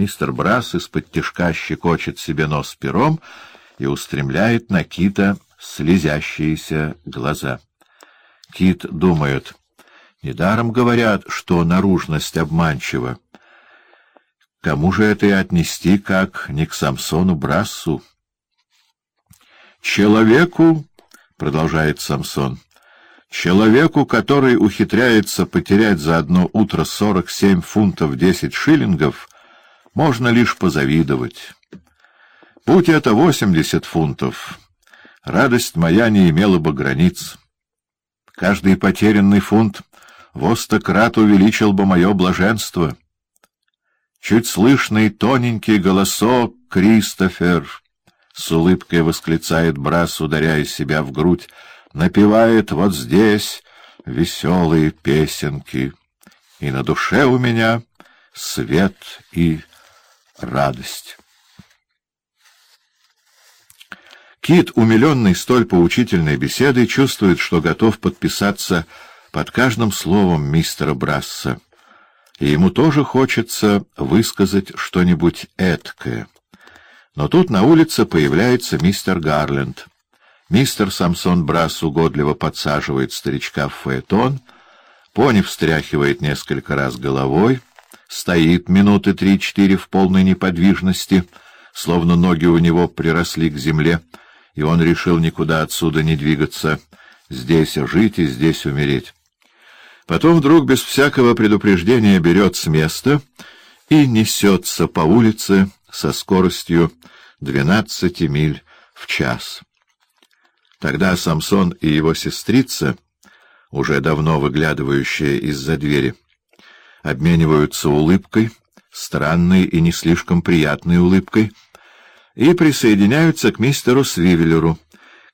Мистер Брас из-под тишка щекочет себе нос пером и устремляет на Кита слезящиеся глаза. Кит думает, недаром говорят, что наружность обманчива. Кому же это и отнести, как не к Самсону Брассу? «Человеку, — продолжает Самсон, — человеку, который ухитряется потерять за одно утро сорок семь фунтов десять шиллингов, можно лишь позавидовать. Будь это восемьдесят фунтов, радость моя не имела бы границ. Каждый потерянный фунт во крат увеличил бы мое блаженство. Чуть слышный тоненький голосок «Кристофер!» с улыбкой восклицает Брас, ударяя себя в грудь, напевает вот здесь веселые песенки, и на душе у меня свет и радость. Кит, умиленный столь поучительной беседой, чувствует, что готов подписаться под каждым словом мистера Брасса, и ему тоже хочется высказать что-нибудь эткое. Но тут на улице появляется мистер Гарленд. Мистер Самсон Брас угодливо подсаживает старичка в фаэтон, пони встряхивает несколько раз головой, стоит минуты три-четыре в полной неподвижности, словно ноги у него приросли к земле, и он решил никуда отсюда не двигаться, здесь жить и здесь умереть. Потом вдруг без всякого предупреждения берет с места и несется по улице, со скоростью 12 миль в час. Тогда Самсон и его сестрица, уже давно выглядывающие из-за двери, обмениваются улыбкой, странной и не слишком приятной улыбкой, и присоединяются к мистеру Свивелеру,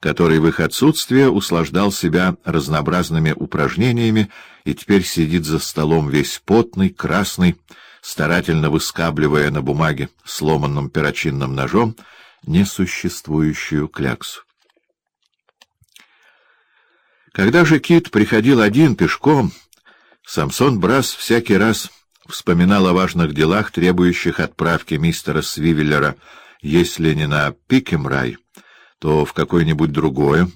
который в их отсутствие услаждал себя разнообразными упражнениями и теперь сидит за столом весь потный, красный, старательно выскабливая на бумаге сломанным перочинным ножом несуществующую кляксу. Когда же Кит приходил один пешком, Самсон Брас всякий раз вспоминал о важных делах, требующих отправки мистера Свивеллера, если не на Пикемрай, то в какое-нибудь другое,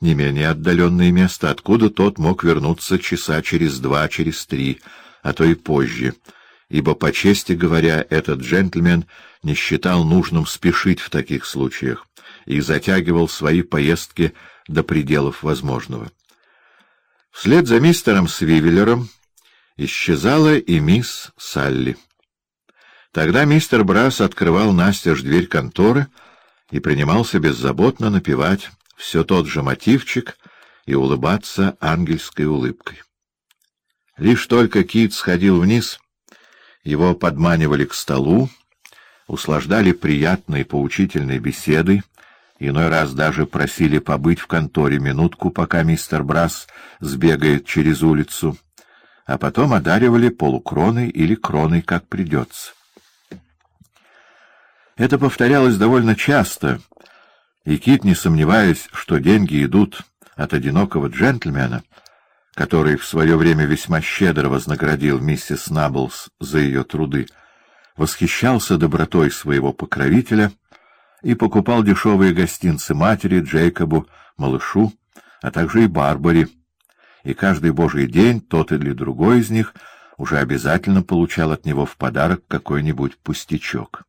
не менее отдаленное место, откуда тот мог вернуться часа через два, через три, а то и позже — ибо, по чести говоря, этот джентльмен не считал нужным спешить в таких случаях и затягивал свои поездки до пределов возможного. Вслед за мистером Свивеллером исчезала и мисс Салли. Тогда мистер Брас открывал настежь дверь конторы и принимался беззаботно напевать все тот же мотивчик и улыбаться ангельской улыбкой. Лишь только Кит сходил вниз — его подманивали к столу, услаждали приятной поучительной беседой, иной раз даже просили побыть в конторе минутку, пока мистер Брас сбегает через улицу, а потом одаривали полукроной или кроной, как придется. Это повторялось довольно часто, и Кит, не сомневаясь, что деньги идут от одинокого джентльмена, который в свое время весьма щедро вознаградил миссис Наблс за ее труды, восхищался добротой своего покровителя и покупал дешевые гостинцы матери, Джейкобу, малышу, а также и Барбаре, и каждый божий день тот или другой из них уже обязательно получал от него в подарок какой-нибудь пустячок.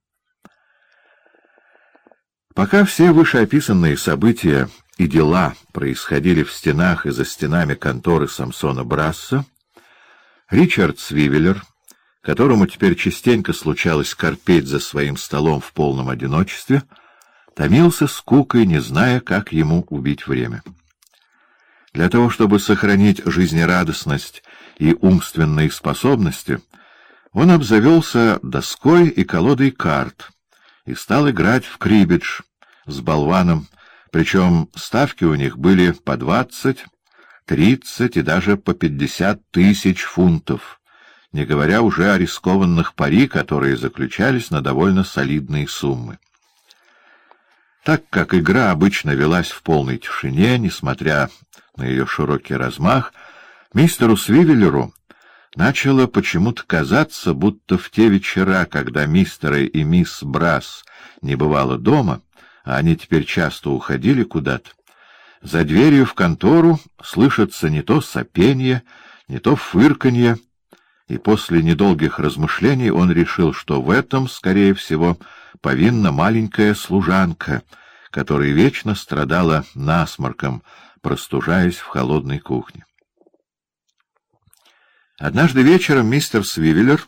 Пока все вышеописанные события и дела происходили в стенах и за стенами конторы Самсона Брасса, Ричард Свивеллер, которому теперь частенько случалось корпеть за своим столом в полном одиночестве, томился скукой, не зная, как ему убить время. Для того, чтобы сохранить жизнерадостность и умственные способности, он обзавелся доской и колодой карт и стал играть в крибидж с болваном причем ставки у них были по двадцать, тридцать и даже по пятьдесят тысяч фунтов, не говоря уже о рискованных пари, которые заключались на довольно солидные суммы. Так как игра обычно велась в полной тишине, несмотря на ее широкий размах, мистеру Свивеллеру Начало почему-то казаться, будто в те вечера, когда мистеры и мисс Брас не бывало дома, а они теперь часто уходили куда-то, за дверью в контору слышится не то сопенье, не то фырканье, и после недолгих размышлений он решил, что в этом, скорее всего, повинна маленькая служанка, которая вечно страдала насморком, простужаясь в холодной кухне. Однажды вечером мистер Свивеллер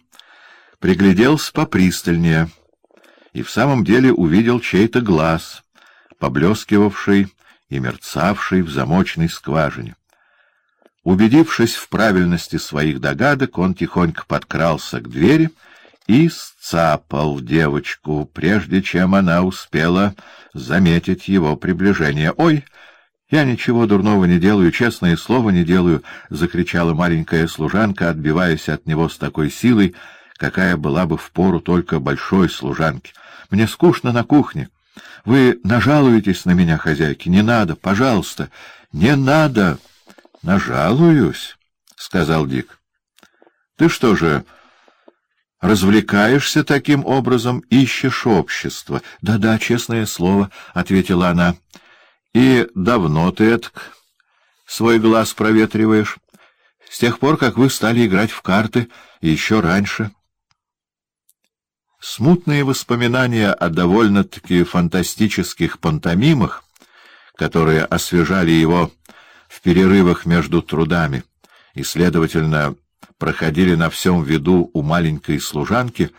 пригляделся попристальнее и в самом деле увидел чей-то глаз, поблескивавший и мерцавший в замочной скважине. Убедившись в правильности своих догадок, он тихонько подкрался к двери и сцапал девочку, прежде чем она успела заметить его приближение. «Ой!» «Я ничего дурного не делаю, честное слово не делаю!» — закричала маленькая служанка, отбиваясь от него с такой силой, какая была бы в пору только большой служанке. «Мне скучно на кухне. Вы нажалуетесь на меня, хозяйки. Не надо, пожалуйста, не надо!» «Нажалуюсь», — сказал Дик. «Ты что же...» развлекаешься таким образом, ищешь общество. Да — Да-да, честное слово, — ответила она. И давно ты это свой глаз проветриваешь? С тех пор, как вы стали играть в карты, еще раньше. Смутные воспоминания о довольно-таки фантастических пантомимах, которые освежали его в перерывах между трудами и, следовательно, проходили на всем виду у маленькой служанки,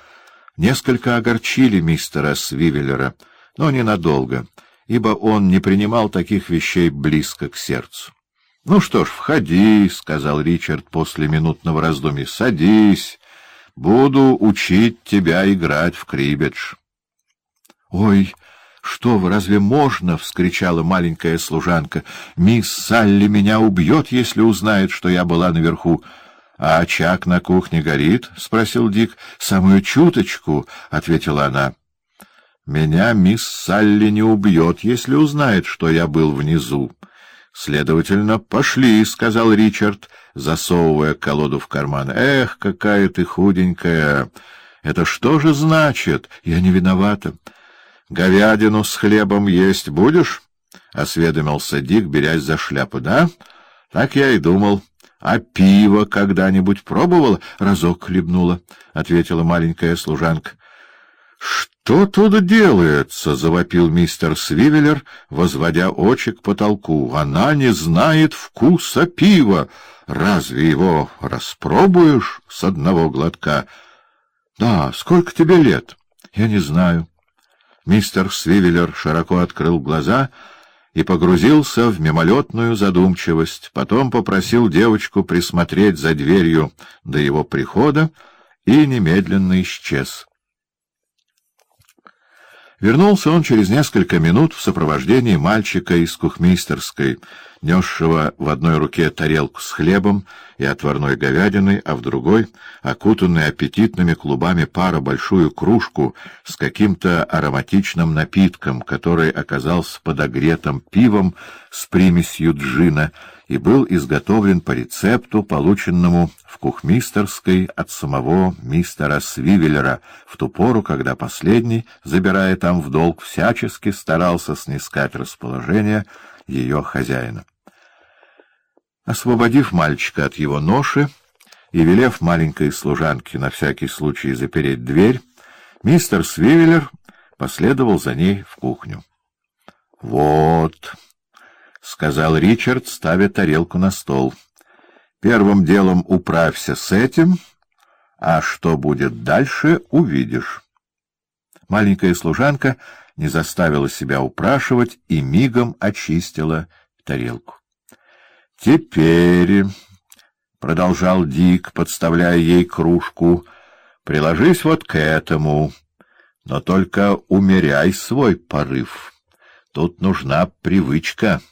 несколько огорчили мистера Свивеллера, но ненадолго — ибо он не принимал таких вещей близко к сердцу. — Ну что ж, входи, — сказал Ричард после минутного раздумья. — Садись. Буду учить тебя играть в крибедж. — Ой, что вы, разве можно? — вскричала маленькая служанка. — Мисс Салли меня убьет, если узнает, что я была наверху. — А очаг на кухне горит? — спросил Дик. — Самую чуточку, — ответила она. Меня мисс Салли не убьет, если узнает, что я был внизу. Следовательно, пошли, — сказал Ричард, засовывая колоду в карман. Эх, какая ты худенькая! Это что же значит? Я не виновата. Говядину с хлебом есть будешь? — осведомился Дик, берясь за шляпу. — Да? Так я и думал. — А пиво когда-нибудь пробовала? — Разок хлебнула, — ответила маленькая служанка. «Что тут делается?» — завопил мистер Свивеллер, возводя очи к потолку. «Она не знает вкуса пива. Разве его распробуешь с одного глотка?» «Да, сколько тебе лет?» «Я не знаю». Мистер Свивеллер широко открыл глаза и погрузился в мимолетную задумчивость. Потом попросил девочку присмотреть за дверью до его прихода и немедленно исчез. Вернулся он через несколько минут в сопровождении мальчика из кухмистерской, несшего в одной руке тарелку с хлебом и отварной говядиной, а в другой, окутанной аппетитными клубами пара, большую кружку с каким-то ароматичным напитком, который оказался подогретым пивом с примесью джина и был изготовлен по рецепту, полученному в кухмистерской от самого мистера Свивеллера, в ту пору, когда последний, забирая там в долг, всячески старался снискать расположение ее хозяина. Освободив мальчика от его ноши и велев маленькой служанке на всякий случай запереть дверь, мистер Свивеллер последовал за ней в кухню. — Вот... — сказал Ричард, ставя тарелку на стол. — Первым делом управься с этим, а что будет дальше, увидишь. Маленькая служанка не заставила себя упрашивать и мигом очистила тарелку. — Теперь, — продолжал Дик, подставляя ей кружку, — приложись вот к этому, но только умеряй свой порыв. Тут нужна привычка. ——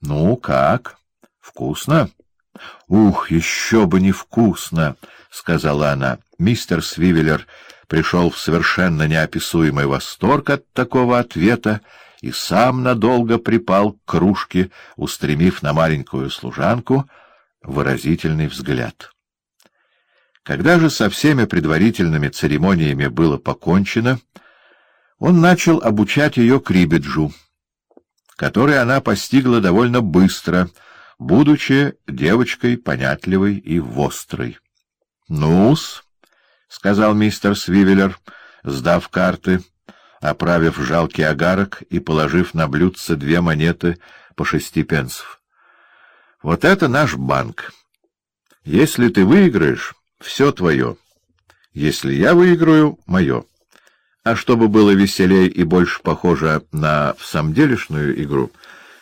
Ну, как? Вкусно? — Ух, еще бы не вкусно! — сказала она. Мистер Свивеллер пришел в совершенно неописуемый восторг от такого ответа и сам надолго припал к кружке, устремив на маленькую служанку выразительный взгляд. Когда же со всеми предварительными церемониями было покончено, он начал обучать ее крибиджу, который она постигла довольно быстро, будучи девочкой понятливой и вострой. — Ну-с, — сказал мистер Свивеллер, сдав карты, оправив жалкий агарок и положив на блюдце две монеты по шести пенсов. — Вот это наш банк. Если ты выиграешь, все твое. Если я выиграю, мое. А чтобы было веселей и больше похоже на всамделишную игру,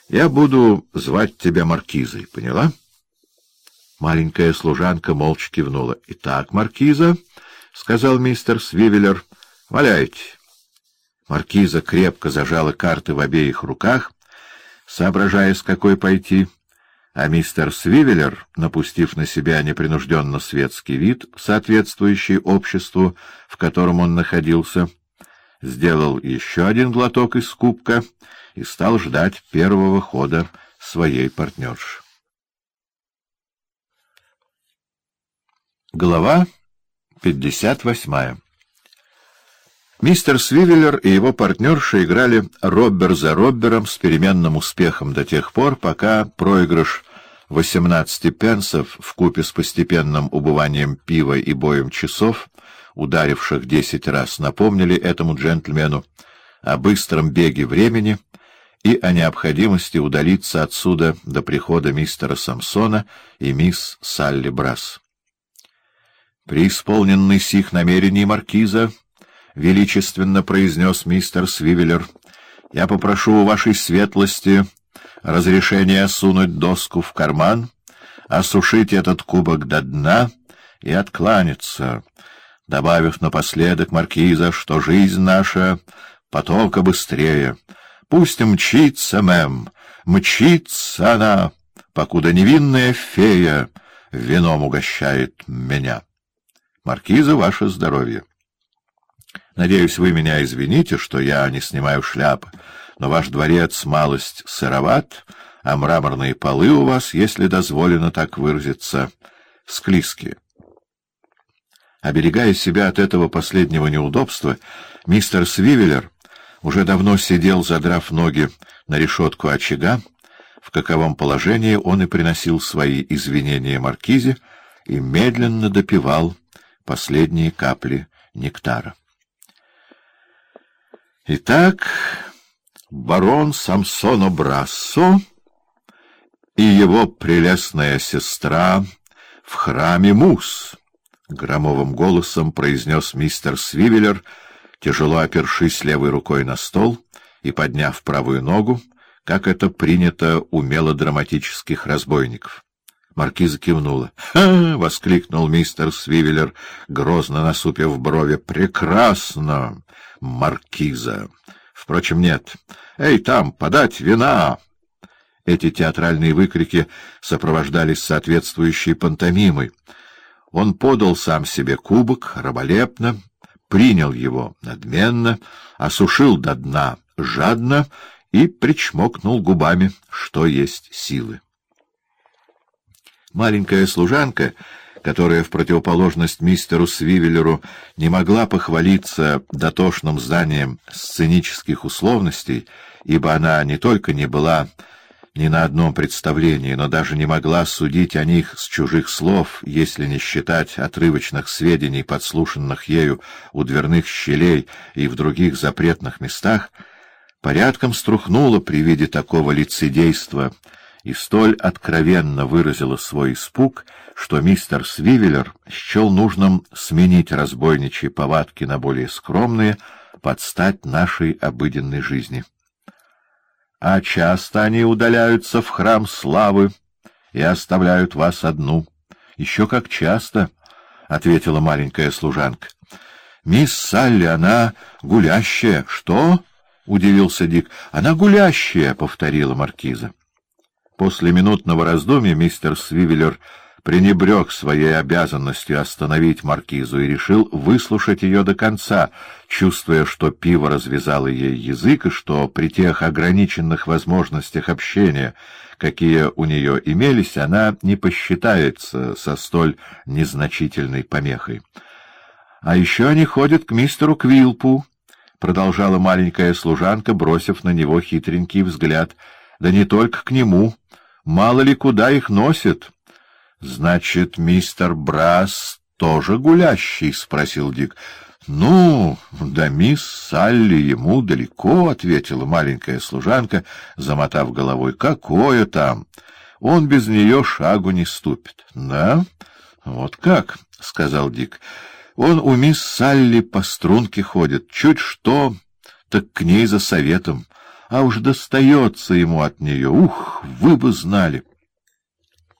я буду звать тебя Маркизой, поняла? Маленькая служанка молча кивнула. — Итак, Маркиза, — сказал мистер Свивеллер, — валяйте. Маркиза крепко зажала карты в обеих руках, соображая, с какой пойти, а мистер Свивеллер, напустив на себя непринужденно светский вид, соответствующий обществу, в котором он находился, сделал еще один глоток из кубка и стал ждать первого хода своей партнерши. Глава 58 Мистер Свивеллер и его партнерша играли роббер за роббером с переменным успехом до тех пор, пока проигрыш 18 пенсов в купе с постепенным убыванием пива и боем часов, ударивших десять раз, напомнили этому джентльмену о быстром беге времени и о необходимости удалиться отсюда до прихода мистера Самсона и мисс Салли Брас. При исполненной сих намерений маркиза — величественно произнес мистер Свивеллер. — Я попрошу у вашей светлости разрешения сунуть доску в карман, осушить этот кубок до дна и откланяться, добавив напоследок маркиза, что жизнь наша потока быстрее. Пусть мчится, мэм, мчится она, покуда невинная фея вином угощает меня. Маркиза, ваше здоровье! Надеюсь, вы меня извините, что я не снимаю шляпы, но ваш дворец малость сыроват, а мраморные полы у вас, если дозволено так выразиться, склизкие. Оберегая себя от этого последнего неудобства, мистер Свивеллер уже давно сидел, задрав ноги на решетку очага, в каковом положении он и приносил свои извинения маркизе и медленно допивал последние капли нектара. Итак, барон Самсоно Брассо и его прелестная сестра в храме Мус, — громовым голосом произнес мистер Свивеллер, тяжело опершись левой рукой на стол и подняв правую ногу, как это принято у мелодраматических разбойников. Маркиза кивнула. «Ха!» — воскликнул мистер Свивеллер, грозно насупив брови. «Прекрасно, Маркиза! Впрочем, нет. Эй, там, подать вина!» Эти театральные выкрики сопровождались соответствующей пантомимой. Он подал сам себе кубок раболепно, принял его надменно, осушил до дна жадно и причмокнул губами, что есть силы. Маленькая служанка, которая в противоположность мистеру Свивеллеру не могла похвалиться дотошным зданием сценических условностей, ибо она не только не была ни на одном представлении, но даже не могла судить о них с чужих слов, если не считать отрывочных сведений, подслушанных ею у дверных щелей и в других запретных местах, порядком струхнула при виде такого лицедейства — и столь откровенно выразила свой испуг, что мистер Свивеллер счел нужным сменить разбойничьи повадки на более скромные, под стать нашей обыденной жизни. А часто они удаляются в храм славы и оставляют вас одну. — Еще как часто, — ответила маленькая служанка. — Мисс Салли, она гулящая. — Что? — удивился Дик. — Она гулящая, — повторила маркиза. После минутного раздумья мистер Свивеллер пренебрег своей обязанностью остановить маркизу и решил выслушать ее до конца, чувствуя, что пиво развязало ей язык и что при тех ограниченных возможностях общения, какие у нее имелись, она не посчитается со столь незначительной помехой. — А еще они ходят к мистеру Квилпу, — продолжала маленькая служанка, бросив на него хитренький взгляд. — Да не только к нему. Мало ли куда их носят. — Значит, мистер Брас тоже гулящий? — спросил Дик. — Ну, да мисс Салли ему далеко, — ответила маленькая служанка, замотав головой. — Какое там? Он без нее шагу не ступит. — Да? Вот как? — сказал Дик. — Он у мисс Салли по струнке ходит. Чуть что, так к ней за советом. А уж достается ему от нее. Ух, вы бы знали! —